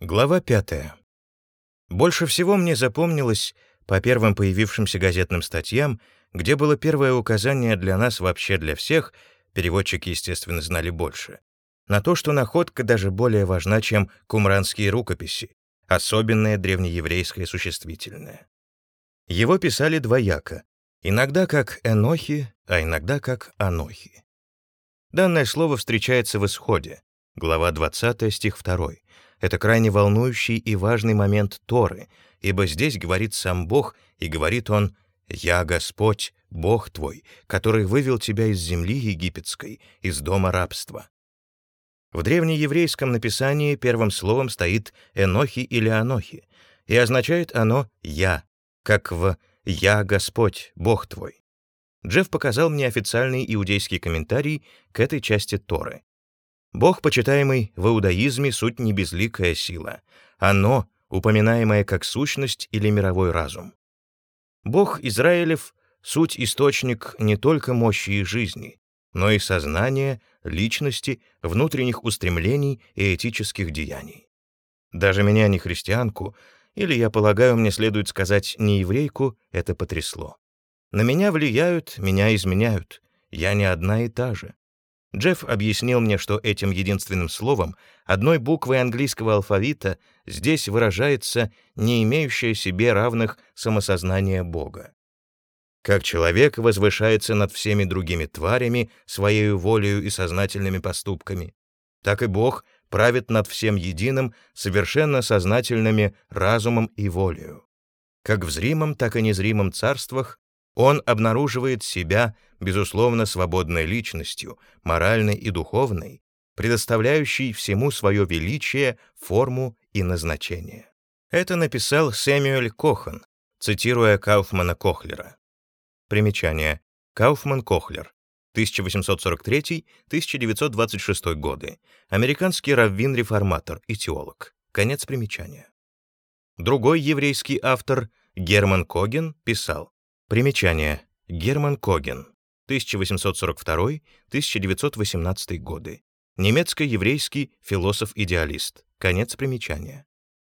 Глава пятая. Больше всего мне запомнилось по первым появившимся газетным статьям, где было первое указание для нас вообще для всех, переводчики, естественно, знали больше, на то, что находка даже более важна, чем кумранские рукописи, особенное древнееврейское существительное. Его писали двояко, иногда как «энохи», а иногда как «анохи». Данное слово встречается в Исходе, глава 20, стих 2, это крайне волнующий и важный момент Торы, ибо здесь говорит сам Бог, и говорит Он «Я Господь, Бог твой, который вывел тебя из земли египетской, из дома рабства». В древнееврейском написании первым словом стоит «энохи» или «анохи», и означает оно «я», как в «Я Господь, Бог твой». Джефф показал мне официальный иудейский комментарий к этой части Торы. Бог, почитаемый в иудаизме, суть не безликая сила. Оно, упоминаемое как сущность или мировой разум. Бог Израилев — суть источник не только мощи и жизни, но и сознания, личности, внутренних устремлений и этических деяний. Даже меня, не христианку, или, я полагаю, мне следует сказать, не еврейку, это потрясло. На меня влияют, меня изменяют. Я не одна и та же. Джефф объяснил мне, что этим единственным словом, одной буквой английского алфавита, здесь выражается не имеющее себе равных самосознание Бога. Как человек возвышается над всеми другими тварями своей волею и сознательными поступками, так и Бог правит над всем единым, совершенно сознательными разумом и волею. Как в зримом, так и незримом царствах он обнаруживает себя, безусловно, свободной личностью, моральной и духовной, предоставляющей всему свое величие, форму и назначение. Это написал Сэмюэль Кохан, цитируя Кауфмана Кохлера. Примечание. Кауфман Кохлер. 1843-1926 годы. Американский раввин-реформатор и теолог. Конец примечания. Другой еврейский автор, Герман Коген, писал Примечание. Герман Коген. 1842-1918 годы. Немецко-еврейский философ-идеалист. Конец примечания.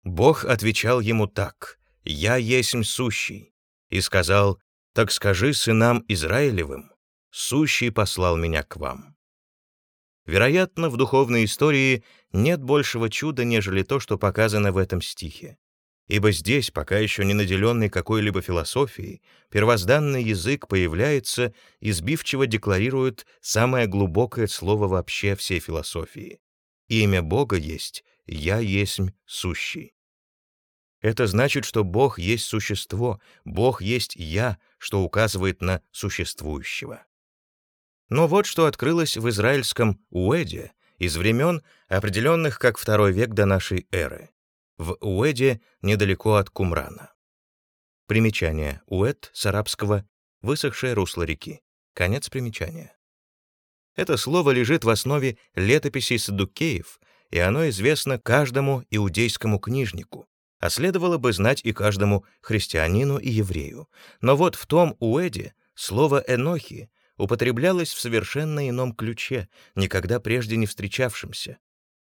Бог отвечал ему так: "Я есмь сущий", и сказал: "Так скажи сынам Израилевым: сущий послал меня к вам". Вероятно, в духовной истории нет большего чуда, нежели то, что показано в этом стихе ибо здесь, пока еще не наделенный какой-либо философией, первозданный язык появляется и сбивчиво декларирует самое глубокое слово вообще всей философии. Имя Бога есть «Я есмь сущий». Это значит, что Бог есть существо, Бог есть «Я», что указывает на существующего. Но вот что открылось в израильском Уэде из времен, определенных как второй век до нашей эры в Уэде, недалеко от Кумрана. Примечание. Уэд с арабского «высохшее русло реки». Конец примечания. Это слово лежит в основе летописей садукеев, и оно известно каждому иудейскому книжнику, а следовало бы знать и каждому христианину и еврею. Но вот в том Уэде слово «энохи» употреблялось в совершенно ином ключе, никогда прежде не встречавшемся,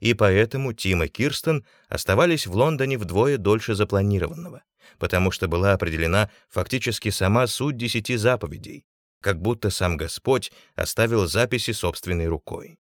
и поэтому Тим и Кирстен оставались в Лондоне вдвое дольше запланированного, потому что была определена фактически сама суть десяти заповедей, как будто сам Господь оставил записи собственной рукой.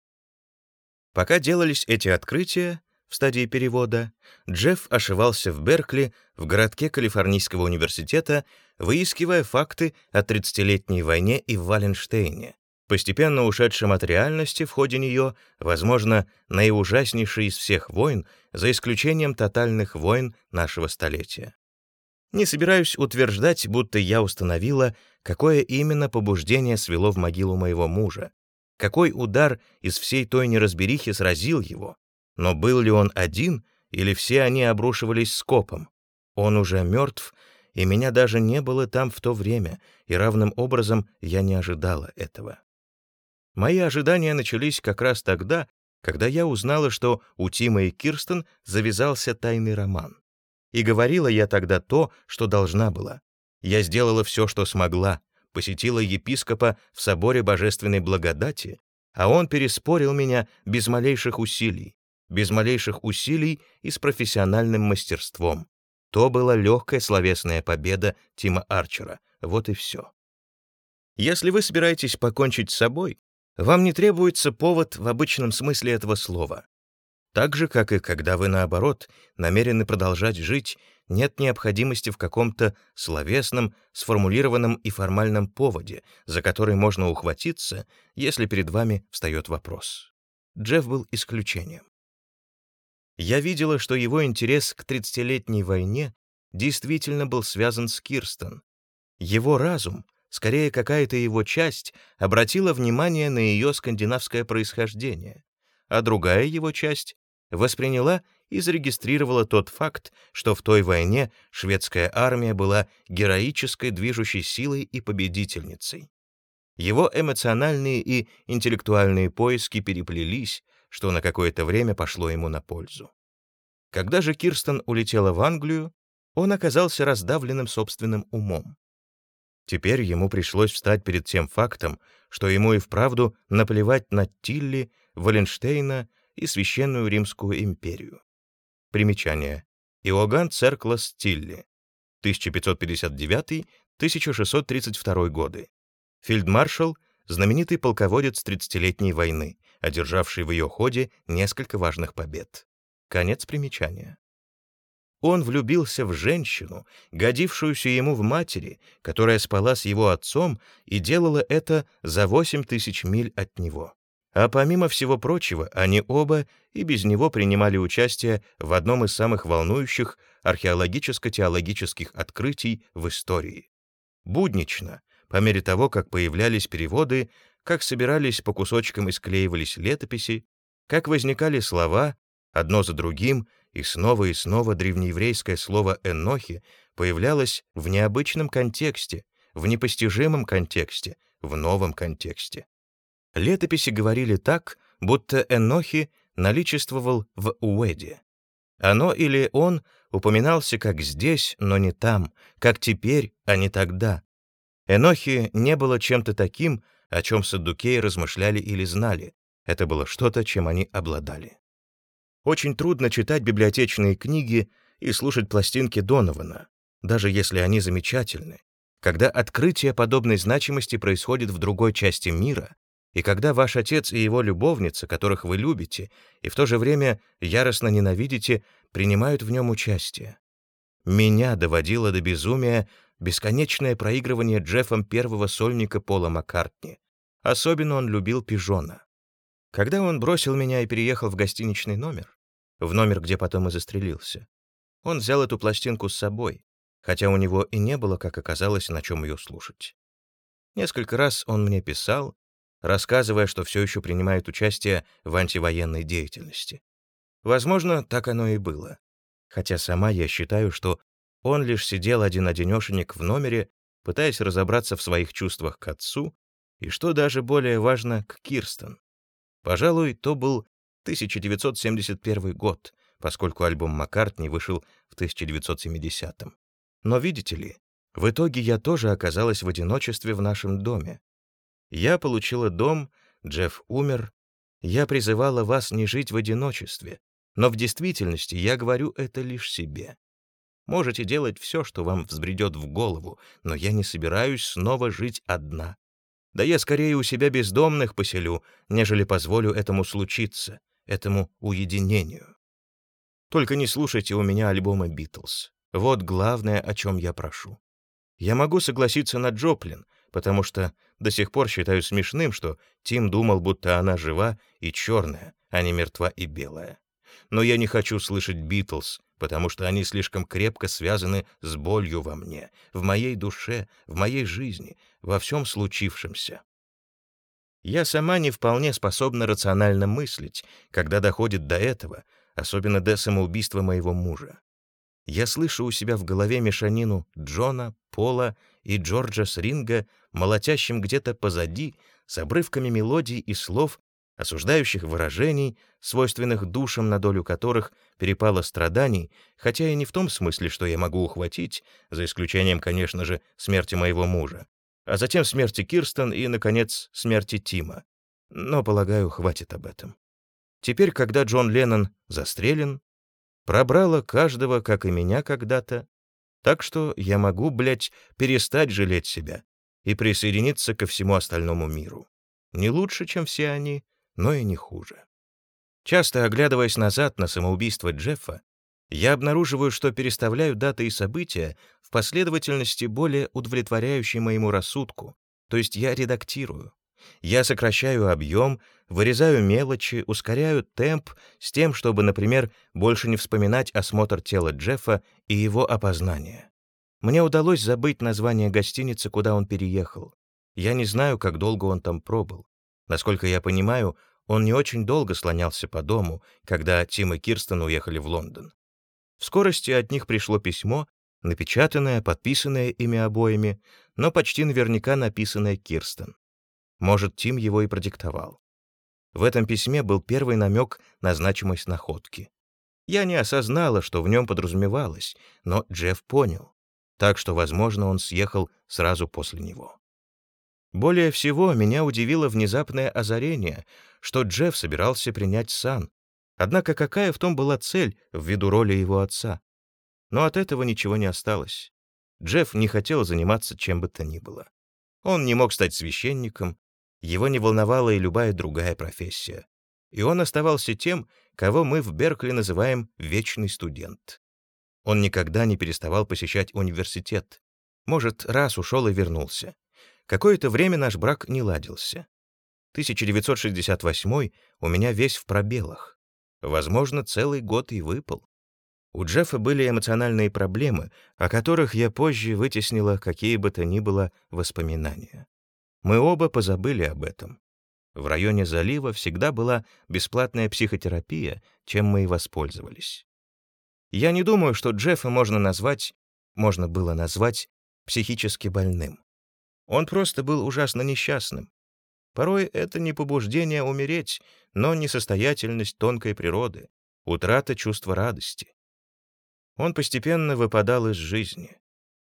Пока делались эти открытия, в стадии перевода, Джефф ошивался в Беркли, в городке Калифорнийского университета, выискивая факты о 30-летней войне и в Валенштейне, постепенно ушедшим от реальности в ходе нее, возможно, наиужаснейший из всех войн, за исключением тотальных войн нашего столетия. Не собираюсь утверждать, будто я установила, какое именно побуждение свело в могилу моего мужа, какой удар из всей той неразберихи сразил его, но был ли он один, или все они обрушивались скопом. Он уже мертв, и меня даже не было там в то время, и равным образом я не ожидала этого. Мои ожидания начались как раз тогда, когда я узнала, что у Тима и Кирстен завязался тайный роман. И говорила я тогда то, что должна была. Я сделала все, что смогла, посетила епископа в соборе Божественной Благодати, а он переспорил меня без малейших усилий, без малейших усилий и с профессиональным мастерством. То была легкая словесная победа Тима Арчера. Вот и все. Если вы собираетесь покончить с собой, вам не требуется повод в обычном смысле этого слова. Так же, как и когда вы, наоборот, намерены продолжать жить, нет необходимости в каком-то словесном, сформулированном и формальном поводе, за который можно ухватиться, если перед вами встает вопрос. Джефф был исключением. Я видела, что его интерес к 30-летней войне действительно был связан с Кирстен. Его разум, скорее какая-то его часть, обратила внимание на ее скандинавское происхождение, а другая его часть восприняла и зарегистрировала тот факт, что в той войне шведская армия была героической движущей силой и победительницей. Его эмоциональные и интеллектуальные поиски переплелись, что на какое-то время пошло ему на пользу. Когда же Кирстен улетела в Англию, он оказался раздавленным собственным умом. Теперь ему пришлось встать перед тем фактом, что ему и вправду наплевать на Тилли, Валенштейна и Священную Римскую империю. Примечание. Иоганн Церклас Тилли, 1559-1632 годы. Фельдмаршал, знаменитый полководец Тридцатилетней войны, одержавший в ее ходе несколько важных побед. Конец примечания. Он влюбился в женщину, годившуюся ему в матери, которая спала с его отцом и делала это за восемь тысяч миль от него. А помимо всего прочего, они оба и без него принимали участие в одном из самых волнующих археологическо-теологических открытий в истории. Буднично, по мере того, как появлялись переводы, как собирались по кусочкам и склеивались летописи, как возникали слова, одно за другим, и снова и снова древнееврейское слово «энохи» появлялось в необычном контексте, в непостижимом контексте, в новом контексте. Летописи говорили так, будто Энохи наличествовал в Уэде. Оно или он упоминался как здесь, но не там, как теперь, а не тогда. Энохи не было чем-то таким, о чем саддукеи размышляли или знали. Это было что-то, чем они обладали. Очень трудно читать библиотечные книги и слушать пластинки Донована, даже если они замечательны. Когда открытие подобной значимости происходит в другой части мира, и когда ваш отец и его любовница, которых вы любите, и в то же время яростно ненавидите, принимают в нем участие. Меня доводило до безумия бесконечное проигрывание Джеффом первого сольника Пола Маккартни. Особенно он любил пижона. Когда он бросил меня и переехал в гостиничный номер, в номер, где потом и застрелился, он взял эту пластинку с собой, хотя у него и не было, как оказалось, на чем ее слушать. Несколько раз он мне писал, рассказывая, что все еще принимает участие в антивоенной деятельности. Возможно, так оно и было. Хотя сама я считаю, что он лишь сидел один-одинешенек в номере, пытаясь разобраться в своих чувствах к отцу и, что даже более важно, к Кирстен. Пожалуй, то был 1971 год, поскольку альбом Маккартни вышел в 1970-м. Но видите ли, в итоге я тоже оказалась в одиночестве в нашем доме, я получила дом, Джефф умер. Я призывала вас не жить в одиночестве, но в действительности я говорю это лишь себе. Можете делать все, что вам взбредет в голову, но я не собираюсь снова жить одна. Да я скорее у себя бездомных поселю, нежели позволю этому случиться, этому уединению. Только не слушайте у меня альбома «Битлз». Вот главное, о чем я прошу. Я могу согласиться на Джоплин, потому что до сих пор считаю смешным, что Тим думал, будто она жива и черная, а не мертва и белая. Но я не хочу слышать Битлз, потому что они слишком крепко связаны с болью во мне, в моей душе, в моей жизни, во всем случившемся. Я сама не вполне способна рационально мыслить, когда доходит до этого, особенно до самоубийства моего мужа. Я слышу у себя в голове мешанину Джона, Пола и Джорджа Сринга, молотящим где-то позади, с обрывками мелодий и слов, осуждающих выражений, свойственных душам, на долю которых перепало страданий, хотя и не в том смысле, что я могу ухватить, за исключением, конечно же, смерти моего мужа, а затем смерти Кирстен и, наконец, смерти Тима. Но, полагаю, хватит об этом. Теперь, когда Джон Леннон застрелен, пробрало каждого, как и меня когда-то, так что я могу, блядь, перестать жалеть себя и присоединиться ко всему остальному миру. Не лучше, чем все они, но и не хуже. Часто оглядываясь назад на самоубийство Джеффа, я обнаруживаю, что переставляю даты и события в последовательности более удовлетворяющей моему рассудку, то есть я редактирую. Я сокращаю объем, вырезаю мелочи, ускоряю темп с тем, чтобы, например, больше не вспоминать осмотр тела Джеффа и его опознание. Мне удалось забыть название гостиницы, куда он переехал. Я не знаю, как долго он там пробыл. Насколько я понимаю, он не очень долго слонялся по дому, когда Тим и Кирстен уехали в Лондон. В скорости от них пришло письмо, напечатанное, подписанное ими обоими, но почти наверняка написанное Кирстен. Может, Тим его и продиктовал. В этом письме был первый намек на значимость находки. Я не осознала, что в нем подразумевалось, но Джефф понял, так что, возможно, он съехал сразу после него. Более всего меня удивило внезапное озарение, что Джефф собирался принять сан. Однако какая в том была цель ввиду роли его отца? Но от этого ничего не осталось. Джефф не хотел заниматься чем бы то ни было. Он не мог стать священником, его не волновала и любая другая профессия. И он оставался тем, кого мы в Беркли называем «вечный студент». Он никогда не переставал посещать университет. Может, раз ушел и вернулся. Какое-то время наш брак не ладился. 1968 у меня весь в пробелах. Возможно, целый год и выпал. У Джеффа были эмоциональные проблемы, о которых я позже вытеснила какие бы то ни было воспоминания. Мы оба позабыли об этом. В районе залива всегда была бесплатная психотерапия, чем мы и воспользовались. Я не думаю, что Джеффа можно назвать, можно было назвать психически больным. Он просто был ужасно несчастным. Порой это не побуждение умереть, но несостоятельность тонкой природы, утрата чувства радости. Он постепенно выпадал из жизни.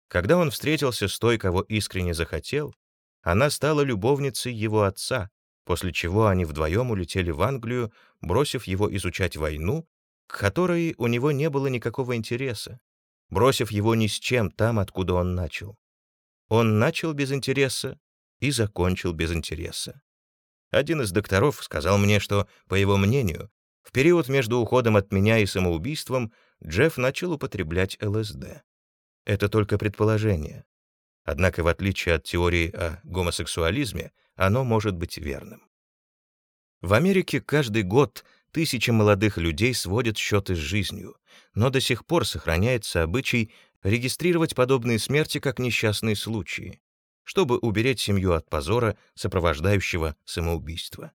Когда он встретился с той, кого искренне захотел, она стала любовницей его отца, после чего они вдвоем улетели в Англию, бросив его изучать войну, к которой у него не было никакого интереса, бросив его ни с чем там, откуда он начал. Он начал без интереса и закончил без интереса. Один из докторов сказал мне, что, по его мнению, в период между уходом от меня и самоубийством Джефф начал употреблять ЛСД. Это только предположение. Однако, в отличие от теории о гомосексуализме, оно может быть верным. В Америке каждый год тысячи молодых людей сводят счеты с жизнью, но до сих пор сохраняется обычай регистрировать подобные смерти как несчастные случаи, чтобы уберечь семью от позора, сопровождающего самоубийство.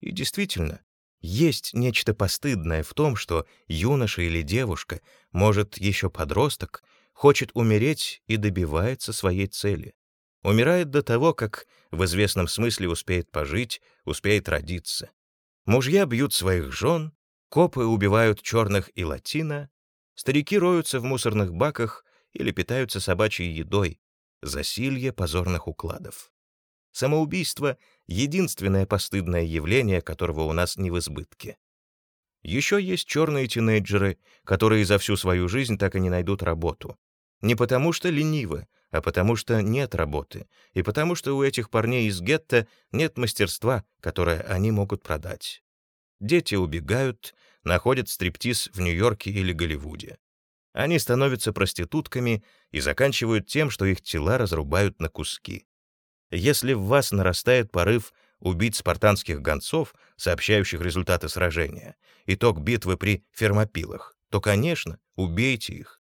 И действительно, есть нечто постыдное в том, что юноша или девушка, может, еще подросток, хочет умереть и добивается своей цели. Умирает до того, как в известном смысле успеет пожить, успеет родиться. Мужья бьют своих жен, копы убивают черных и латино, Старики роются в мусорных баках или питаются собачьей едой, засилье позорных укладов. Самоубийство — единственное постыдное явление, которого у нас не в избытке. Еще есть черные тинейджеры, которые за всю свою жизнь так и не найдут работу. Не потому что ленивы, а потому что нет работы, и потому что у этих парней из гетто нет мастерства, которое они могут продать. Дети убегают, находят стриптиз в Нью-Йорке или Голливуде. Они становятся проститутками и заканчивают тем, что их тела разрубают на куски. Если в вас нарастает порыв убить спартанских гонцов, сообщающих результаты сражения, итог битвы при фермопилах, то, конечно, убейте их.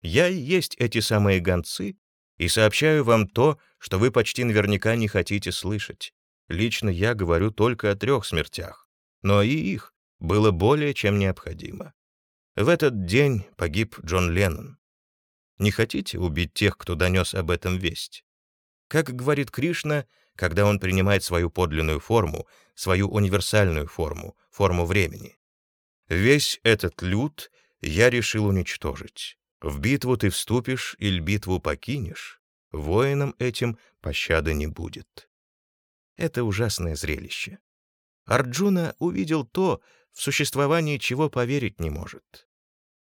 Я и есть эти самые гонцы, и сообщаю вам то, что вы почти наверняка не хотите слышать. Лично я говорю только о трех смертях, но и их было более чем необходимо. В этот день погиб Джон Леннон. Не хотите убить тех, кто донес об этом весть? Как говорит Кришна, когда он принимает свою подлинную форму, свою универсальную форму, форму времени. Весь этот люд я решил уничтожить. В битву ты вступишь или битву покинешь, воинам этим пощады не будет. Это ужасное зрелище. Арджуна увидел то, в существовании чего поверить не может.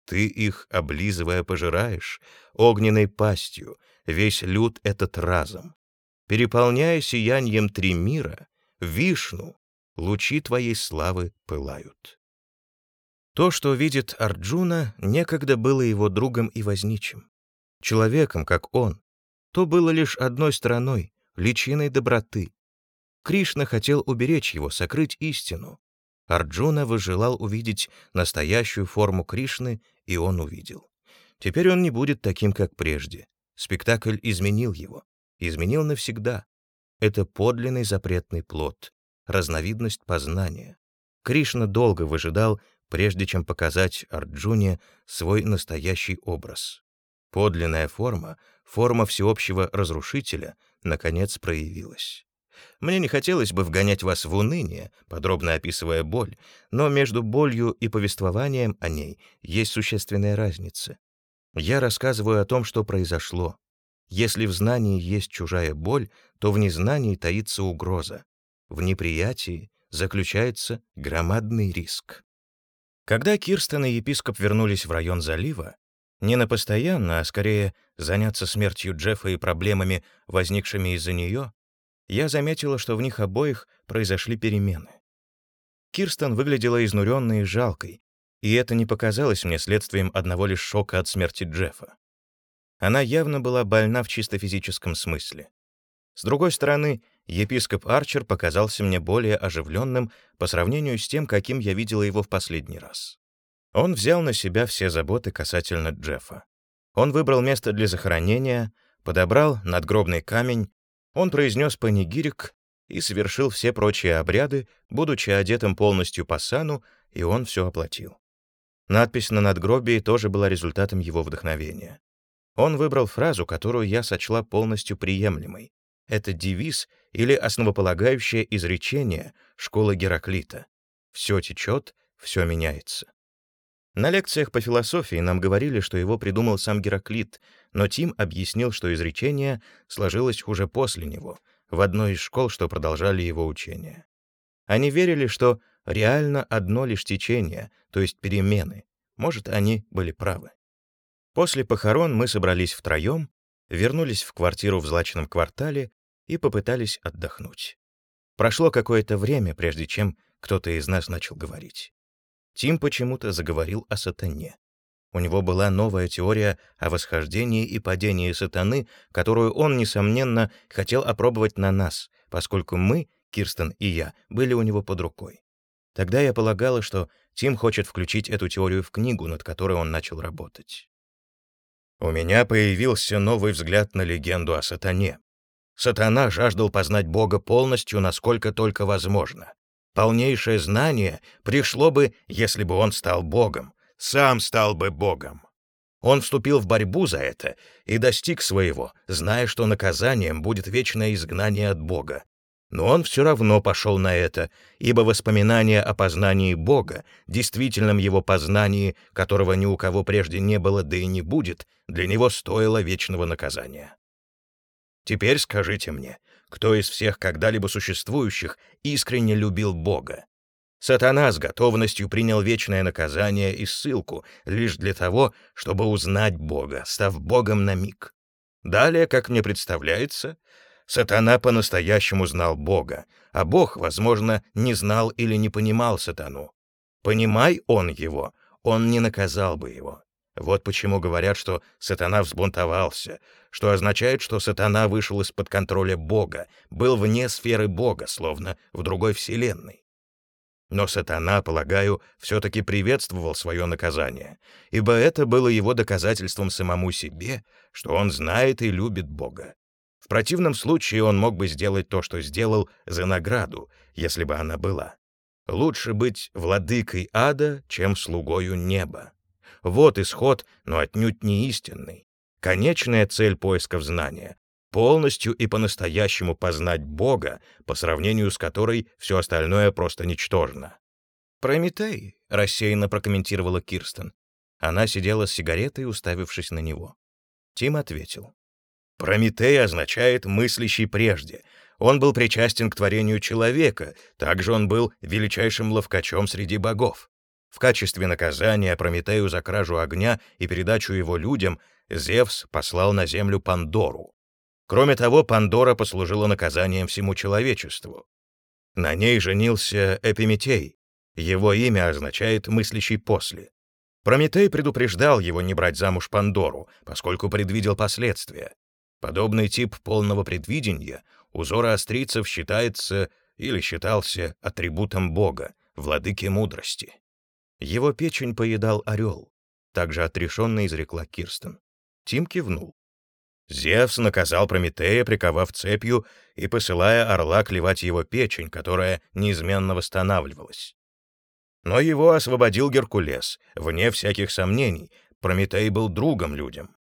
Ты их, облизывая, пожираешь, огненной пастью, весь люд этот разом. Переполняя сиянием три мира, Вишну, лучи твоей славы пылают. То, что видит Арджуна, некогда было его другом и возничим. Человеком, как он, то было лишь одной стороной, личиной доброты. Кришна хотел уберечь его, сокрыть истину. Арджуна выжелал увидеть настоящую форму Кришны, и он увидел. Теперь он не будет таким, как прежде. Спектакль изменил его. Изменил навсегда. Это подлинный запретный плод, разновидность познания. Кришна долго выжидал, прежде чем показать Арджуне свой настоящий образ. Подлинная форма, форма всеобщего разрушителя, наконец проявилась. Мне не хотелось бы вгонять вас в уныние, подробно описывая боль, но между болью и повествованием о ней есть существенная разница. Я рассказываю о том, что произошло. Если в знании есть чужая боль, то в незнании таится угроза. В неприятии заключается громадный риск. Когда Кирстен и епископ вернулись в район залива, не на постоянно, а скорее заняться смертью Джеффа и проблемами, возникшими из-за нее, я заметила, что в них обоих произошли перемены. Кирстен выглядела изнуренной и жалкой, и это не показалось мне следствием одного лишь шока от смерти Джеффа. Она явно была больна в чисто физическом смысле. С другой стороны, епископ Арчер показался мне более оживленным по сравнению с тем, каким я видела его в последний раз. Он взял на себя все заботы касательно Джеффа. Он выбрал место для захоронения, подобрал надгробный камень, он произнес панигирик и совершил все прочие обряды, будучи одетым полностью по сану, и он все оплатил. Надпись на надгробии тоже была результатом его вдохновения. Он выбрал фразу, которую я сочла полностью приемлемой. Это девиз или основополагающее изречение школы Гераклита. «Все течет, все меняется». На лекциях по философии нам говорили, что его придумал сам Гераклит, но Тим объяснил, что изречение сложилось уже после него, в одной из школ, что продолжали его учение. Они верили, что реально одно лишь течение, то есть перемены. Может, они были правы. После похорон мы собрались втроем, вернулись в квартиру в злачном квартале и попытались отдохнуть. Прошло какое-то время, прежде чем кто-то из нас начал говорить. Тим почему-то заговорил о сатане. У него была новая теория о восхождении и падении сатаны, которую он, несомненно, хотел опробовать на нас, поскольку мы, Кирстен и я, были у него под рукой. Тогда я полагала, что Тим хочет включить эту теорию в книгу, над которой он начал работать. У меня появился новый взгляд на легенду о сатане. Сатана жаждал познать Бога полностью, насколько только возможно. Полнейшее знание пришло бы, если бы он стал Богом, сам стал бы Богом. Он вступил в борьбу за это и достиг своего, зная, что наказанием будет вечное изгнание от Бога. Но он все равно пошел на это, ибо воспоминание о познании Бога, действительном его познании, которого ни у кого прежде не было, да и не будет, для него стоило вечного наказания. Теперь скажите мне, кто из всех когда-либо существующих искренне любил Бога. Сатана с готовностью принял вечное наказание и ссылку лишь для того, чтобы узнать Бога, став Богом на миг. Далее, как мне представляется, Сатана по-настоящему знал Бога, а Бог, возможно, не знал или не понимал Сатану. Понимай он его, он не наказал бы его. Вот почему говорят, что сатана взбунтовался, что означает, что сатана вышел из-под контроля Бога, был вне сферы Бога, словно в другой вселенной. Но сатана, полагаю, все-таки приветствовал свое наказание, ибо это было его доказательством самому себе, что он знает и любит Бога. В противном случае он мог бы сделать то, что сделал, за награду, если бы она была. Лучше быть владыкой ада, чем слугою неба. Вот исход, но отнюдь не истинный. Конечная цель поисков знания — полностью и по-настоящему познать Бога, по сравнению с которой все остальное просто ничтожно. «Прометей», — рассеянно прокомментировала Кирстен. Она сидела с сигаретой, уставившись на него. Тим ответил. «Прометей означает «мыслящий прежде». Он был причастен к творению человека, также он был величайшим ловкачом среди богов. В качестве наказания Прометею за кражу огня и передачу его людям Зевс послал на землю Пандору. Кроме того, Пандора послужила наказанием всему человечеству. На ней женился Эпиметей. Его имя означает «мыслящий после». Прометей предупреждал его не брать замуж Пандору, поскольку предвидел последствия. Подобный тип полного предвидения у зороастрийцев считается или считался атрибутом Бога, владыки мудрости. Его печень поедал орел, также отрешенно изрекла Кирстен. Тим кивнул. Зевс наказал Прометея, приковав цепью и посылая орла клевать его печень, которая неизменно восстанавливалась. Но его освободил Геркулес, вне всяких сомнений, Прометей был другом людям.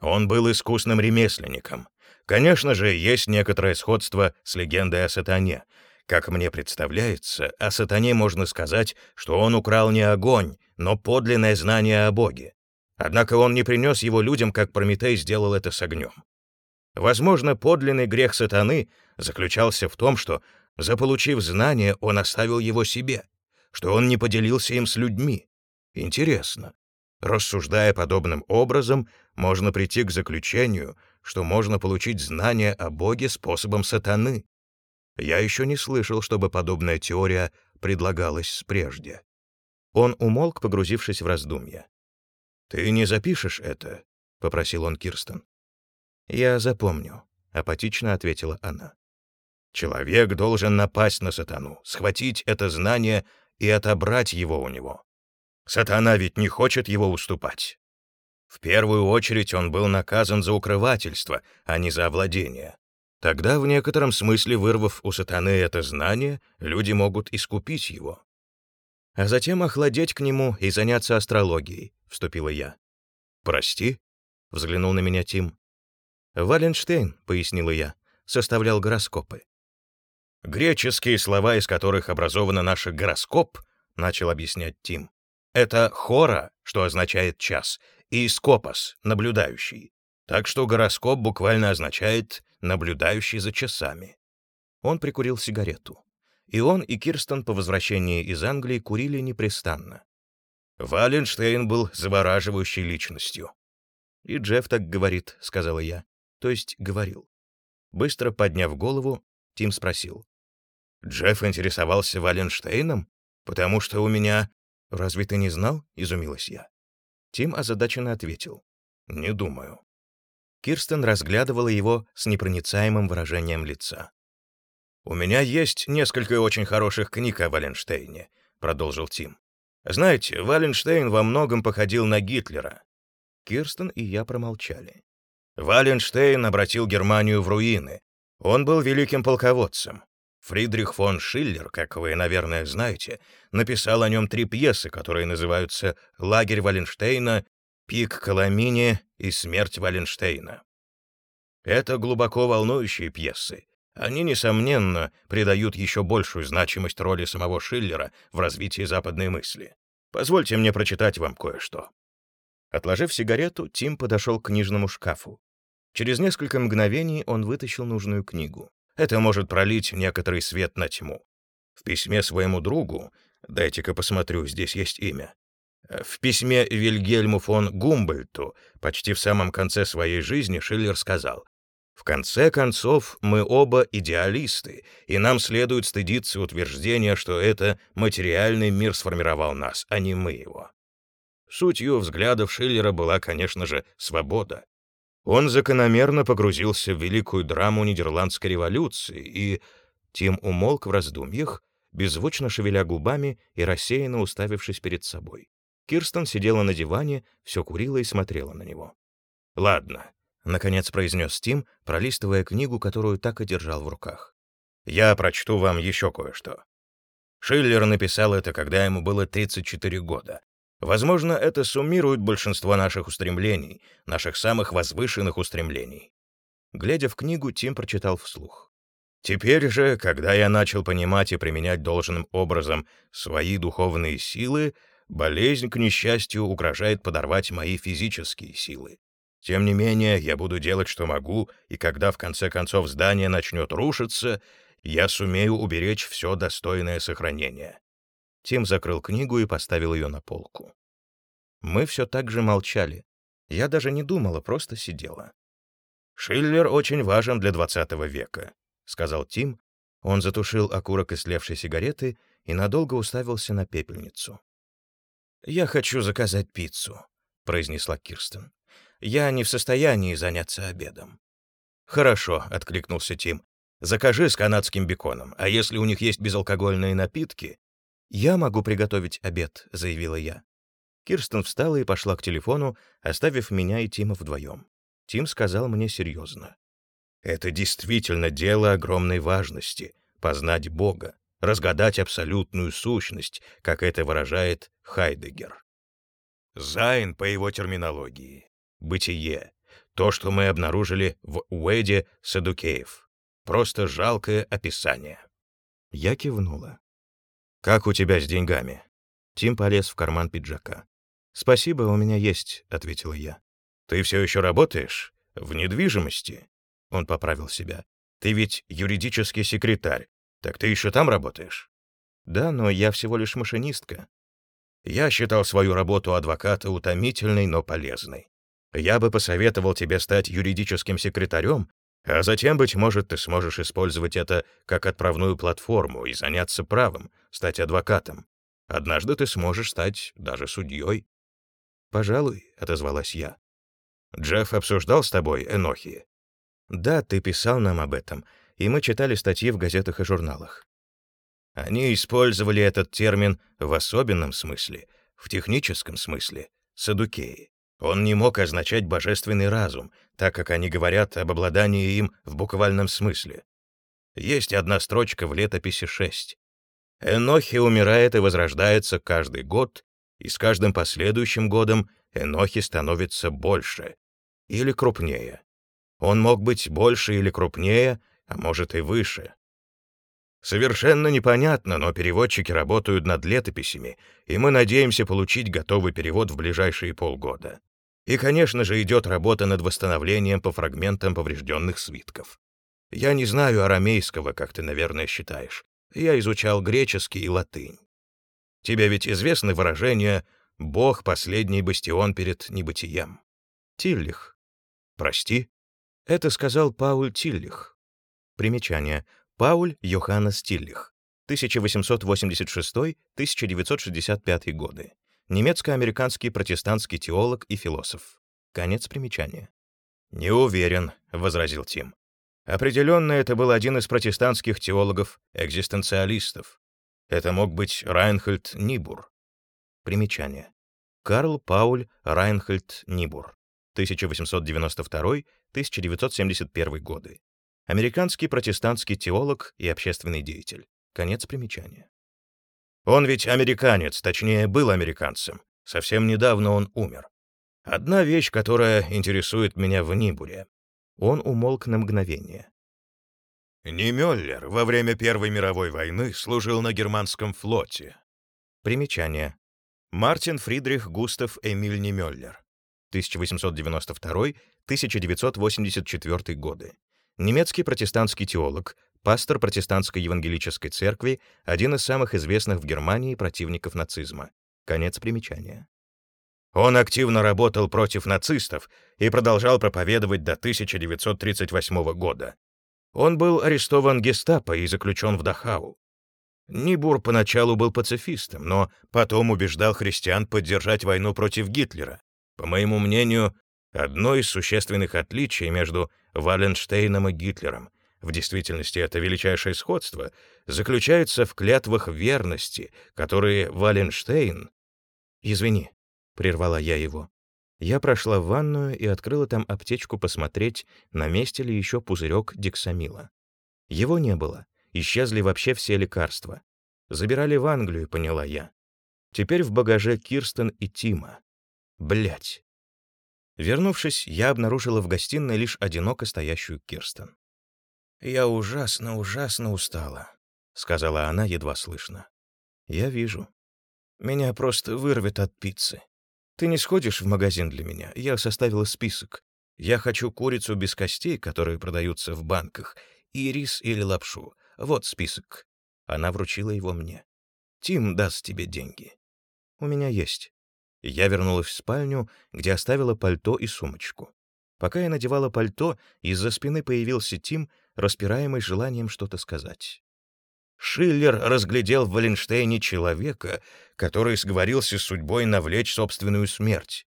Он был искусным ремесленником. Конечно же, есть некоторое сходство с легендой о сатане. Как мне представляется, о сатане можно сказать, что он украл не огонь, но подлинное знание о Боге. Однако он не принес его людям, как Прометей сделал это с огнем. Возможно, подлинный грех сатаны заключался в том, что, заполучив знание, он оставил его себе, что он не поделился им с людьми. Интересно. Рассуждая подобным образом, можно прийти к заключению, что можно получить знание о Боге способом сатаны. Я еще не слышал, чтобы подобная теория предлагалась прежде. Он умолк, погрузившись в раздумья. «Ты не запишешь это?» — попросил он Кирстен. «Я запомню», — апатично ответила она. «Человек должен напасть на сатану, схватить это знание и отобрать его у него. Сатана ведь не хочет его уступать. В первую очередь он был наказан за укрывательство, а не за овладение. Тогда, в некотором смысле, вырвав у сатаны это знание, люди могут искупить его. А затем охладеть к нему и заняться астрологией, — вступила я. «Прости?» — взглянул на меня Тим. «Валенштейн», — пояснила я, — составлял гороскопы. «Греческие слова, из которых образован наш гороскоп», — начал объяснять Тим, — «это хора, что означает час, и скопос, наблюдающий. Так что гороскоп буквально означает «наблюдающий за часами». Он прикурил сигарету. И он, и Кирстен по возвращении из Англии курили непрестанно. Валенштейн был завораживающей личностью. «И Джефф так говорит», — сказала я. То есть говорил. Быстро подняв голову, Тим спросил. «Джефф интересовался Валенштейном? Потому что у меня...» «Разве ты не знал?» — изумилась я. Тим озадаченно ответил. «Не думаю». Кирстен разглядывала его с непроницаемым выражением лица. «У меня есть несколько очень хороших книг о Валенштейне», — продолжил Тим. Знаете, Валенштейн во многом походил на Гитлера. Кирстен и я промолчали. Валенштейн обратил Германию в руины. Он был великим полководцем. Фридрих фон Шиллер, как вы, наверное, знаете, написал о нем три пьесы, которые называются «Лагерь Валенштейна», «Пик Коломини» и «Смерть Валенштейна». Это глубоко волнующие пьесы, они, несомненно, придают еще большую значимость роли самого Шиллера в развитии западной мысли. Позвольте мне прочитать вам кое-что. Отложив сигарету, Тим подошел к книжному шкафу. Через несколько мгновений он вытащил нужную книгу. Это может пролить некоторый свет на тьму. В письме своему другу, дайте-ка посмотрю, здесь есть имя, в письме Вильгельму фон Гумбольту почти в самом конце своей жизни Шиллер сказал в конце концов, мы оба идеалисты, и нам следует стыдиться утверждения, что это материальный мир сформировал нас, а не мы его. Сутью взглядов Шиллера была, конечно же, свобода. Он закономерно погрузился в великую драму Нидерландской революции, и Тим умолк в раздумьях, беззвучно шевеля губами и рассеянно уставившись перед собой. Кирстен сидела на диване, все курила и смотрела на него. «Ладно, — наконец произнес Тим, пролистывая книгу, которую так и держал в руках. «Я прочту вам еще кое-что. Шиллер написал это, когда ему было 34 года. Возможно, это суммирует большинство наших устремлений, наших самых возвышенных устремлений». Глядя в книгу, Тим прочитал вслух. «Теперь же, когда я начал понимать и применять должным образом свои духовные силы, болезнь, к несчастью, угрожает подорвать мои физические силы. Тем не менее, я буду делать, что могу, и когда в конце концов здание начнет рушиться, я сумею уберечь все достойное сохранения». Тим закрыл книгу и поставил ее на полку. Мы все так же молчали. Я даже не думала, просто сидела. «Шиллер очень важен для двадцатого века», — сказал Тим. Он затушил окурокислевшей сигареты и надолго уставился на пепельницу. «Я хочу заказать пиццу», — произнесла Кирстен. «Я не в состоянии заняться обедом». «Хорошо», — откликнулся Тим. «Закажи с канадским беконом, а если у них есть безалкогольные напитки...» «Я могу приготовить обед», — заявила я. Кирстен встала и пошла к телефону, оставив меня и Тима вдвоем. Тим сказал мне серьезно. «Это действительно дело огромной важности — познать Бога, разгадать абсолютную сущность, как это выражает Хайдегер. Зайн по его терминологии. Бытие. То, что мы обнаружили в Уэде Садукеев. Просто жалкое описание». Я кивнула. «Как у тебя с деньгами?» Тим полез в карман пиджака. «Спасибо, у меня есть», — ответила я. «Ты все еще работаешь? В недвижимости?» Он поправил себя. «Ты ведь юридический секретарь. Так ты еще там работаешь?» «Да, но я всего лишь машинистка». «Я считал свою работу адвоката утомительной, но полезной. Я бы посоветовал тебе стать юридическим секретарем, а затем, быть может, ты сможешь использовать это как отправную платформу и заняться правом, стать адвокатом. Однажды ты сможешь стать даже судьей. «Пожалуй», — отозвалась я. «Джефф обсуждал с тобой Энохи?» «Да, ты писал нам об этом, и мы читали статьи в газетах и журналах». Они использовали этот термин в особенном смысле, в техническом смысле, садукеи. Он не мог означать божественный разум, так как они говорят об обладании им в буквальном смысле. Есть одна строчка в летописи 6. Энохи умирает и возрождается каждый год, и с каждым последующим годом Энохи становится больше или крупнее. Он мог быть больше или крупнее, а может и выше. Совершенно непонятно, но переводчики работают над летописями, и мы надеемся получить готовый перевод в ближайшие полгода. И, конечно же, идет работа над восстановлением по фрагментам поврежденных свитков. Я не знаю арамейского, как ты, наверное, считаешь. Я изучал греческий и латынь. Тебе ведь известно выражение «Бог — последний бастион перед небытием». Тиллих. Прости? Это сказал Пауль Тиллих. Примечание. Пауль Йоханнес Тиллих. 1886-1965 годы. Немецко-американский протестантский теолог и философ. Конец примечания. «Не уверен», — возразил Тим. «Определенно, это был один из протестантских теологов-экзистенциалистов. Это мог быть Райнхольд Нибур. Примечание. Карл Пауль Райнхольд Нибур. 1892-1971 годы. Американский протестантский теолог и общественный деятель. Конец примечания. Он ведь американец, точнее, был американцем. Совсем недавно он умер. Одна вещь, которая интересует меня в Нибуре. Он умолк на мгновение. Немеллер во время Первой мировой войны служил на германском флоте. Примечание. Мартин Фридрих Густав Эмиль Немеллер. 1892-1984 годы. Немецкий протестантский теолог, пастор протестантской евангелической церкви, один из самых известных в Германии противников нацизма. Конец примечания. Он активно работал против нацистов и продолжал проповедовать до 1938 года. Он был арестован гестапо и заключен в Дахау. Нибур поначалу был пацифистом, но потом убеждал христиан поддержать войну против Гитлера. По моему мнению, одно из существенных отличий между Валенштейном и Гитлером, в действительности это величайшее сходство, заключается в клятвах верности, которые Валенштейн... «Извини», — прервала я его. Я прошла в ванную и открыла там аптечку посмотреть, на месте ли еще пузырек дексамила. Его не было. Исчезли вообще все лекарства. Забирали в Англию, поняла я. Теперь в багаже Кирстен и Тима. Блять. Вернувшись, я обнаружила в гостиной лишь одиноко стоящую Кирстен. «Я ужасно, ужасно устала», — сказала она едва слышно. «Я вижу. Меня просто вырвет от пиццы. Ты не сходишь в магазин для меня? Я составила список. Я хочу курицу без костей, которые продаются в банках, и рис или лапшу. Вот список». Она вручила его мне. «Тим даст тебе деньги». «У меня есть». Я вернулась в спальню, где оставила пальто и сумочку. Пока я надевала пальто, из-за спины появился Тим, распираемый желанием что-то сказать. Шиллер разглядел в Валенштейне человека, который сговорился с судьбой навлечь собственную смерть.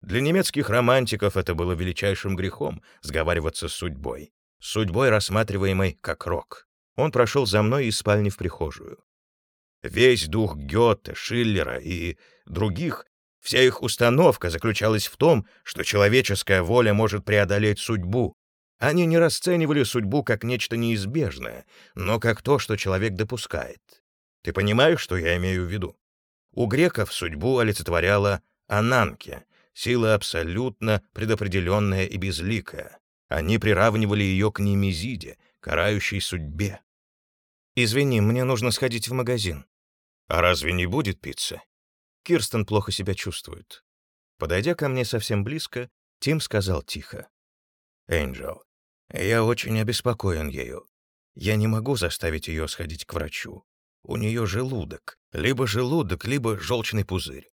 Для немецких романтиков это было величайшим грехом — сговариваться с судьбой. Судьбой, рассматриваемой как рок. Он прошел за мной из спальни в прихожую. Весь дух Гёте, Шиллера и других, вся их установка заключалась в том, что человеческая воля может преодолеть судьбу, они не расценивали судьбу как нечто неизбежное, но как то, что человек допускает. Ты понимаешь, что я имею в виду? У греков судьбу олицетворяла Ананке, сила абсолютно предопределенная и безликая. Они приравнивали ее к Немезиде, карающей судьбе. «Извини, мне нужно сходить в магазин». «А разве не будет пиццы?» Кирстен плохо себя чувствует. Подойдя ко мне совсем близко, Тим сказал тихо. «Энджел, я очень обеспокоен ею. Я не могу заставить ее сходить к врачу. У нее желудок. Либо желудок, либо желчный пузырь.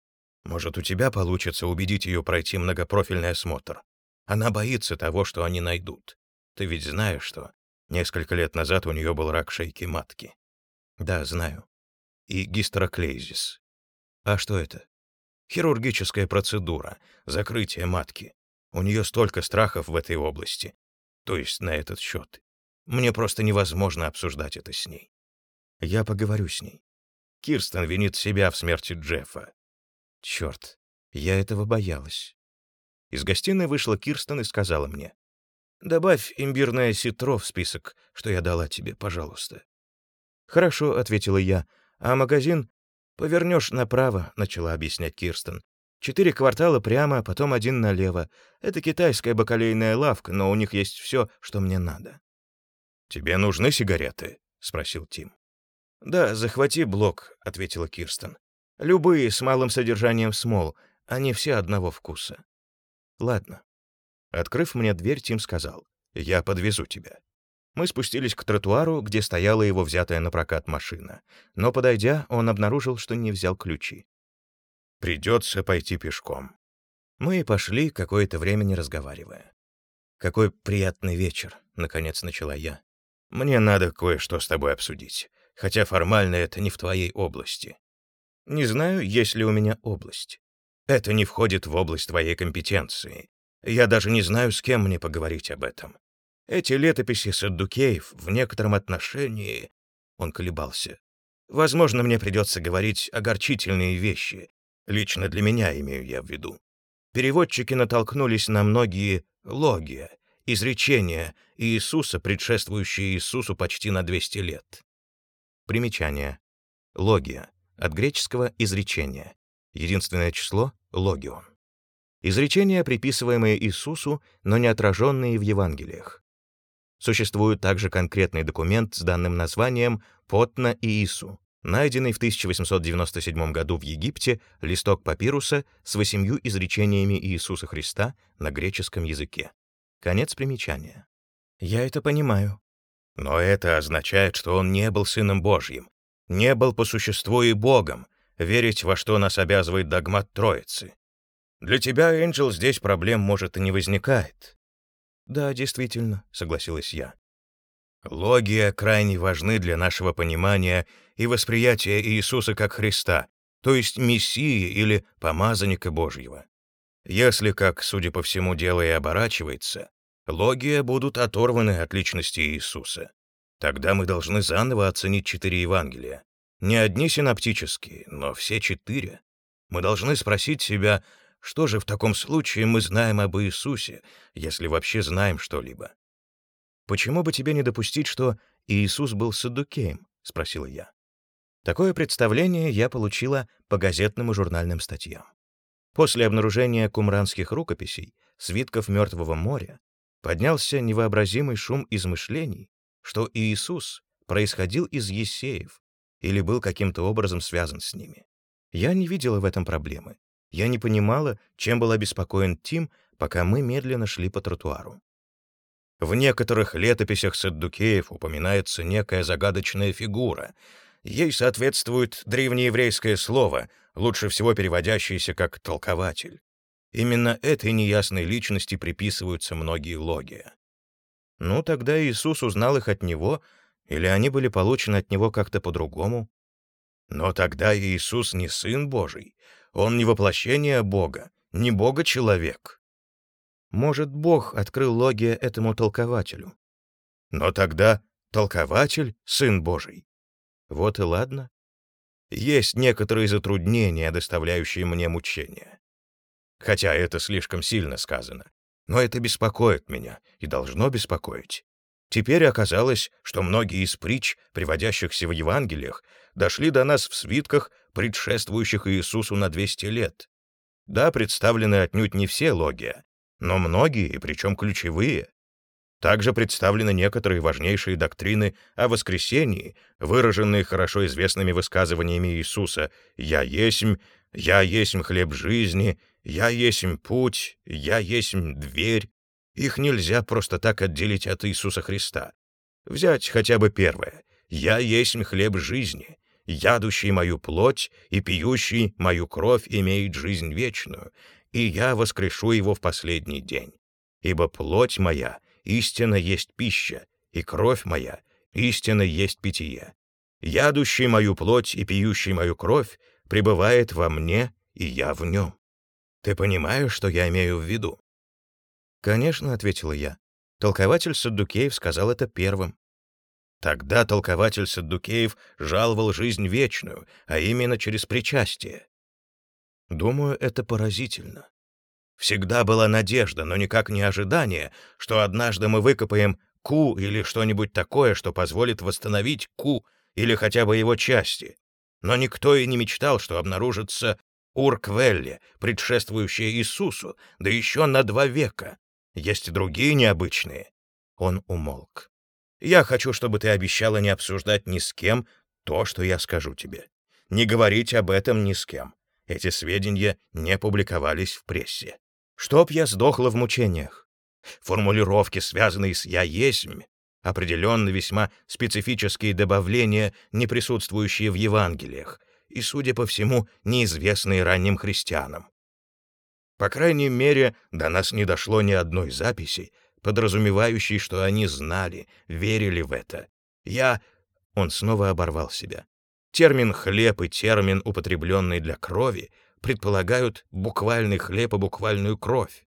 Может, у тебя получится убедить ее пройти многопрофильный осмотр. Она боится того, что они найдут. Ты ведь знаешь, что несколько лет назад у нее был рак шейки матки. Да, знаю. И гистероклейзис. А что это? Хирургическая процедура, закрытие матки. У нее столько страхов в этой области. То есть на этот счет. Мне просто невозможно обсуждать это с ней. Я поговорю с ней. Кирстен винит себя в смерти Джеффа. Черт, я этого боялась. Из гостиной вышла Кирстен и сказала мне. «Добавь имбирное ситро в список, что я дала тебе, пожалуйста». «Хорошо», — ответила я. «А магазин?» «Повернешь направо», — начала объяснять Кирстен. Четыре квартала прямо, потом один налево. Это китайская бакалейная лавка, но у них есть все, что мне надо. «Тебе нужны сигареты?» — спросил Тим. «Да, захвати блок», — ответила Кирстен. «Любые с малым содержанием смол, они все одного вкуса». «Ладно». Открыв мне дверь, Тим сказал, «Я подвезу тебя». Мы спустились к тротуару, где стояла его взятая на прокат машина, но, подойдя, он обнаружил, что не взял ключи. Придется пойти пешком. Мы и пошли, какое-то время не разговаривая. «Какой приятный вечер», — наконец начала я. «Мне надо кое-что с тобой обсудить, хотя формально это не в твоей области. Не знаю, есть ли у меня область. Это не входит в область твоей компетенции. Я даже не знаю, с кем мне поговорить об этом. Эти летописи Саддукеев в некотором отношении...» Он колебался. «Возможно, мне придется говорить огорчительные вещи, Лично для меня имею я в виду. Переводчики натолкнулись на многие логия, изречения Иисуса, предшествующие Иисусу почти на 200 лет. Примечание. Логия. От греческого изречение. Единственное число — логион. Изречения, приписываемые Иисусу, но не отраженные в Евангелиях. Существует также конкретный документ с данным названием «Потна Иису», найденный в 1897 году в Египте листок папируса с восемью изречениями Иисуса Христа на греческом языке. Конец примечания. Я это понимаю. Но это означает, что он не был Сыном Божьим, не был по существу и Богом, верить во что нас обязывает догмат Троицы. Для тебя, Энджел, здесь проблем, может, и не возникает. Да, действительно, согласилась я. Логия крайне важны для нашего понимания и восприятия Иисуса как Христа, то есть Мессии или Помазанника Божьего. Если, как, судя по всему, дело и оборачивается, логия будут оторваны от личности Иисуса, тогда мы должны заново оценить четыре Евангелия. Не одни синоптические, но все четыре. Мы должны спросить себя, что же в таком случае мы знаем об Иисусе, если вообще знаем что-либо. «Почему бы тебе не допустить, что Иисус был саддукеем?» — спросила я. Такое представление я получила по газетным и журнальным статьям. После обнаружения кумранских рукописей, свитков Мертвого моря, поднялся невообразимый шум измышлений, что Иисус происходил из Есеев или был каким-то образом связан с ними. Я не видела в этом проблемы. Я не понимала, чем был обеспокоен Тим, пока мы медленно шли по тротуару. В некоторых летописях саддукеев упоминается некая загадочная фигура. Ей соответствует древнееврейское слово, лучше всего переводящееся как «толкователь». Именно этой неясной личности приписываются многие логи. Ну, тогда Иисус узнал их от Него, или они были получены от Него как-то по-другому? Но тогда Иисус не Сын Божий, Он не воплощение Бога, не Бога-человек. Может, Бог открыл логия этому толкователю. Но тогда толкователь — Сын Божий. Вот и ладно. Есть некоторые затруднения, доставляющие мне мучения. Хотя это слишком сильно сказано. Но это беспокоит меня и должно беспокоить. Теперь оказалось, что многие из притч, приводящихся в Евангелиях, дошли до нас в свитках, предшествующих Иисусу на 200 лет. Да, представлены отнюдь не все логия, но многие, причем ключевые. Также представлены некоторые важнейшие доктрины о воскресении, выраженные хорошо известными высказываниями Иисуса «Я есмь», «Я есмь хлеб жизни», «Я есмь путь», «Я есмь дверь». Их нельзя просто так отделить от Иисуса Христа. Взять хотя бы первое «Я есмь хлеб жизни», «Ядущий мою плоть и пьющий мою кровь имеет жизнь вечную, и я воскрешу его в последний день. Ибо плоть моя истинно есть пища, и кровь моя истинно есть питье. Ядущий мою плоть и пьющий мою кровь пребывает во мне, и я в нем. Ты понимаешь, что я имею в виду?» «Конечно», — ответила я. Толкователь Саддукеев сказал это первым. Тогда толкователь Саддукеев жаловал жизнь вечную, а именно через причастие. Думаю, это поразительно. Всегда была надежда, но никак не ожидание, что однажды мы выкопаем Ку или что-нибудь такое, что позволит восстановить Ку или хотя бы его части. Но никто и не мечтал, что обнаружится Урквелли, предшествующая Иисусу, да еще на два века. Есть и другие необычные. Он умолк. Я хочу, чтобы ты обещала не обсуждать ни с кем то, что я скажу тебе. Не говорить об этом ни с кем. Эти сведения не публиковались в прессе. Чтоб я сдохла в мучениях. Формулировки, связанные с «я есмь», определенно весьма специфические добавления, не присутствующие в Евангелиях, и, судя по всему, неизвестные ранним христианам. По крайней мере, до нас не дошло ни одной записи, подразумевающей, что они знали, верили в это. Я... Он снова оборвал себя. Термин «хлеб» и термин, употребленный для крови, предполагают буквальный хлеб и буквальную кровь.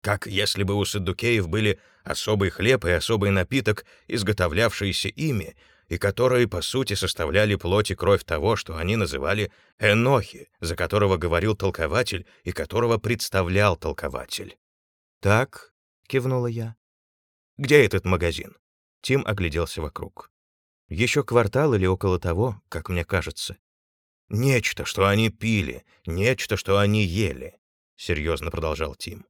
Как если бы у саддукеев были особый хлеб и особый напиток, изготовлявшиеся ими, и которые, по сути, составляли плоть и кровь того, что они называли Энохи, за которого говорил толкователь и которого представлял толкователь. «Так», — кивнула я. «Где этот магазин?» Тим огляделся вокруг. Еще квартал или около того, как мне кажется. Нечто, что они пили, нечто, что они ели, — серьезно продолжал Тим.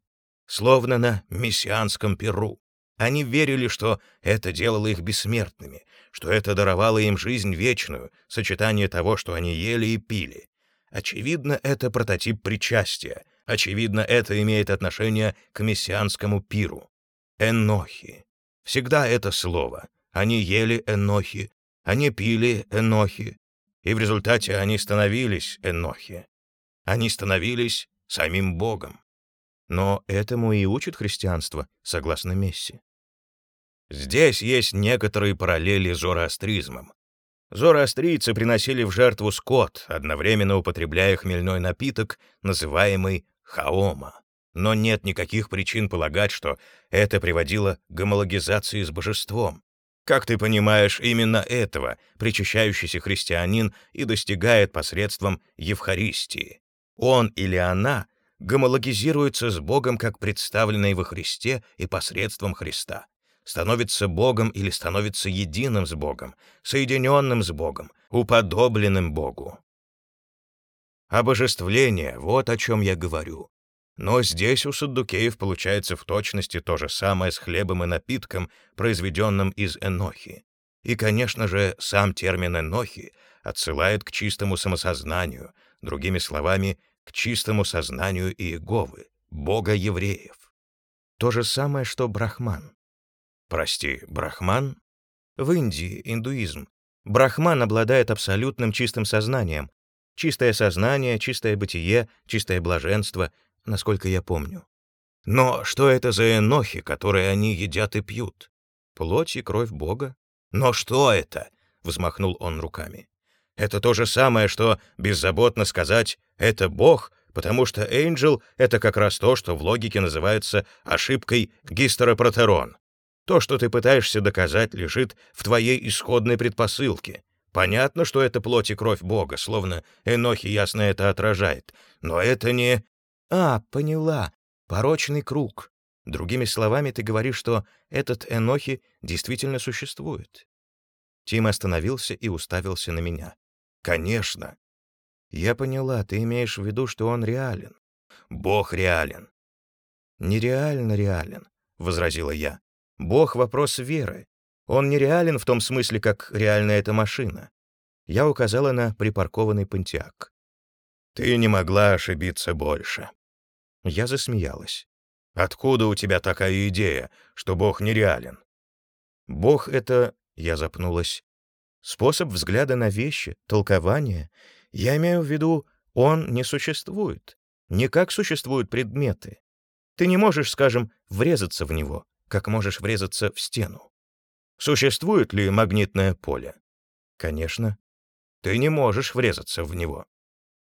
Словно на мессианском перу. Они верили, что это делало их бессмертными, что это даровало им жизнь вечную, сочетание того, что они ели и пили. Очевидно, это прототип причастия. Очевидно, это имеет отношение к мессианскому пиру. Энохи. Всегда это слово. Они ели энохи, они пили энохи, и в результате они становились энохи. Они становились самим Богом. Но этому и учит христианство, согласно Месси. Здесь есть некоторые параллели с зороастризмом. Зороастрийцы приносили в жертву скот, одновременно употребляя хмельной напиток, называемый хаома. Но нет никаких причин полагать, что это приводило к гомологизации с божеством. Как ты понимаешь, именно этого причащающийся христианин и достигает посредством Евхаристии. Он или она гомологизируется с Богом как представленный во Христе и посредством Христа, становится Богом или становится единым с Богом, соединенным с Богом, уподобленным Богу. Обожествление — вот о чем я говорю. Но здесь у саддукеев получается в точности то же самое с хлебом и напитком, произведенным из энохи. И, конечно же, сам термин «энохи» отсылает к чистому самосознанию, другими словами, к чистому сознанию Иеговы, Бога евреев. то же самое, что брахман. Прости, брахман? В Индии индуизм. Брахман обладает абсолютным чистым сознанием. Чистое сознание, чистое бытие, чистое блаженство, насколько я помню. Но что это за энохи, которые они едят и пьют? Плоть и кровь Бога. Но что это? Взмахнул он руками. Это то же самое, что беззаботно сказать «это Бог», потому что Angel — это как раз то, что в логике называется ошибкой гистеропротерон. То, что ты пытаешься доказать, лежит в твоей исходной предпосылке. Понятно, что это плоть и кровь Бога, словно Энохи ясно это отражает. Но это не... А, поняла. Порочный круг. Другими словами, ты говоришь, что этот Энохи действительно существует. Тим остановился и уставился на меня. «Конечно». «Я поняла, ты имеешь в виду, что он реален». «Бог реален». «Нереально реален», — возразила я. «Бог — вопрос веры. Он нереален в том смысле, как реальна эта машина». Я указала на припаркованный пантеак. «Ты не могла ошибиться больше». Я засмеялась. «Откуда у тебя такая идея, что Бог нереален?» «Бог — это...» — я запнулась. Способ взгляда на вещи, толкование. Я имею в виду, он не существует. Не как существуют предметы. Ты не можешь, скажем, врезаться в него, как можешь врезаться в стену. Существует ли магнитное поле? Конечно. Ты не можешь врезаться в него.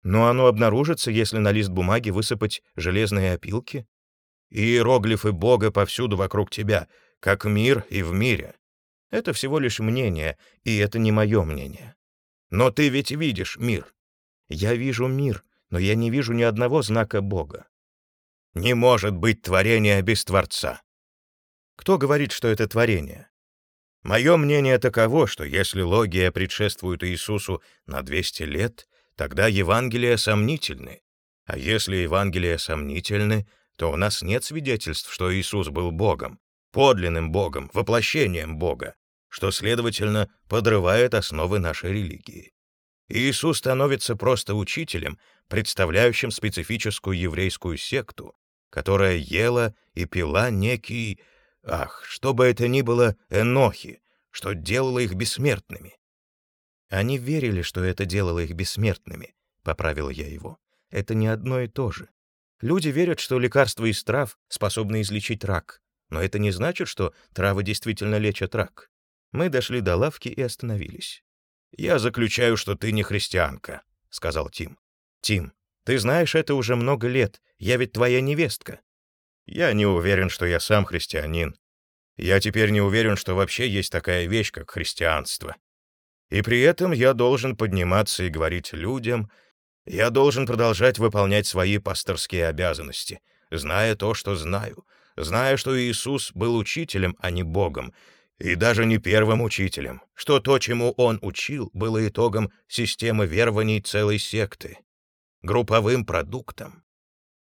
Но оно обнаружится, если на лист бумаги высыпать железные опилки. Иероглифы Бога повсюду вокруг тебя, как мир и в мире. Это всего лишь мнение, и это не мое мнение. Но ты ведь видишь мир. Я вижу мир, но я не вижу ни одного знака Бога. Не может быть творения без Творца. Кто говорит, что это творение? Мое мнение таково, что если логия предшествует Иисусу на 200 лет, тогда Евангелия сомнительны. А если Евангелия сомнительны, то у нас нет свидетельств, что Иисус был Богом, подлинным Богом, воплощением Бога что, следовательно, подрывает основы нашей религии. Иисус становится просто учителем, представляющим специфическую еврейскую секту, которая ела и пила некий, ах, что бы это ни было, энохи, что делало их бессмертными. Они верили, что это делало их бессмертными, — поправил я его. Это не одно и то же. Люди верят, что лекарства из трав способны излечить рак, но это не значит, что травы действительно лечат рак. Мы дошли до лавки и остановились. «Я заключаю, что ты не христианка», — сказал Тим. «Тим, ты знаешь это уже много лет. Я ведь твоя невестка». «Я не уверен, что я сам христианин. Я теперь не уверен, что вообще есть такая вещь, как христианство. И при этом я должен подниматься и говорить людям, я должен продолжать выполнять свои пасторские обязанности, зная то, что знаю, зная, что Иисус был учителем, а не Богом, и даже не первым учителем, что то, чему он учил, было итогом системы верований целой секты, групповым продуктом.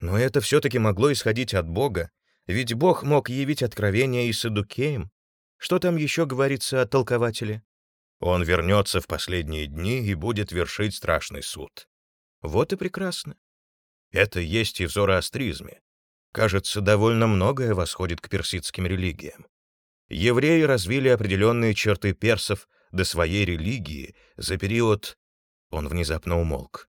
Но это все-таки могло исходить от Бога, ведь Бог мог явить откровение и садукеям. Что там еще говорится о толкователе? Он вернется в последние дни и будет вершить страшный суд. Вот и прекрасно. Это есть и в зороастризме. Кажется, довольно многое восходит к персидским религиям евреи развили определенные черты персов до своей религии за период... Он внезапно умолк.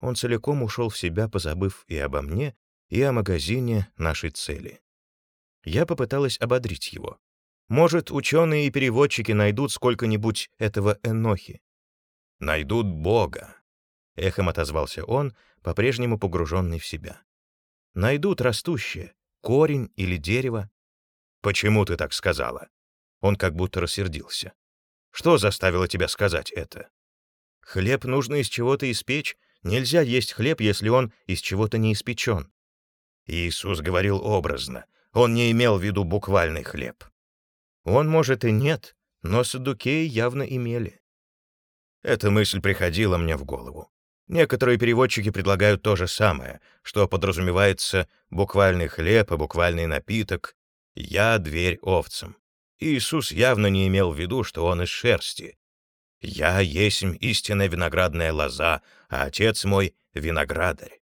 Он целиком ушел в себя, позабыв и обо мне, и о магазине нашей цели. Я попыталась ободрить его. Может, ученые и переводчики найдут сколько-нибудь этого Энохи. «Найдут Бога», — эхом отозвался он, по-прежнему погруженный в себя. «Найдут растущее, корень или дерево, «Почему ты так сказала?» Он как будто рассердился. «Что заставило тебя сказать это?» «Хлеб нужно из чего-то испечь. Нельзя есть хлеб, если он из чего-то не испечен». Иисус говорил образно. Он не имел в виду буквальный хлеб. Он, может, и нет, но садукеи явно имели. Эта мысль приходила мне в голову. Некоторые переводчики предлагают то же самое, что подразумевается буквальный хлеб и буквальный напиток, «Я — дверь овцам». Иисус явно не имел в виду, что он из шерсти. «Я есмь истинная виноградная лоза, а отец мой — виноградарь.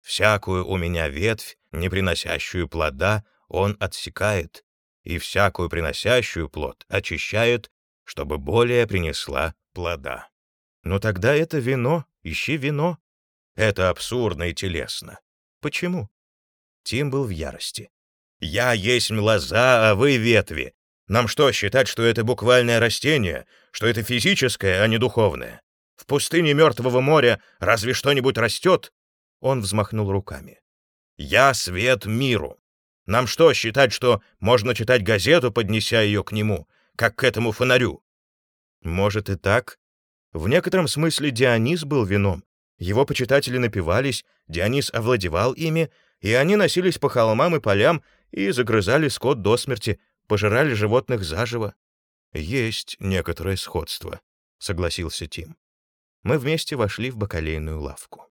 Всякую у меня ветвь, не приносящую плода, он отсекает, и всякую приносящую плод очищает, чтобы более принесла плода. Но тогда это вино, ищи вино. Это абсурдно и телесно. Почему? Тим был в ярости. «Я есть лоза, а вы ветви. Нам что, считать, что это буквальное растение, что это физическое, а не духовное? В пустыне Мертвого моря разве что-нибудь растет?» Он взмахнул руками. «Я свет миру. Нам что, считать, что можно читать газету, поднеся ее к нему, как к этому фонарю?» «Может и так. В некотором смысле Дионис был вином. Его почитатели напивались, Дионис овладевал ими, и они носились по холмам и полям и загрызали скот до смерти, пожирали животных заживо. «Есть некоторое сходство», — согласился Тим. Мы вместе вошли в бакалейную лавку.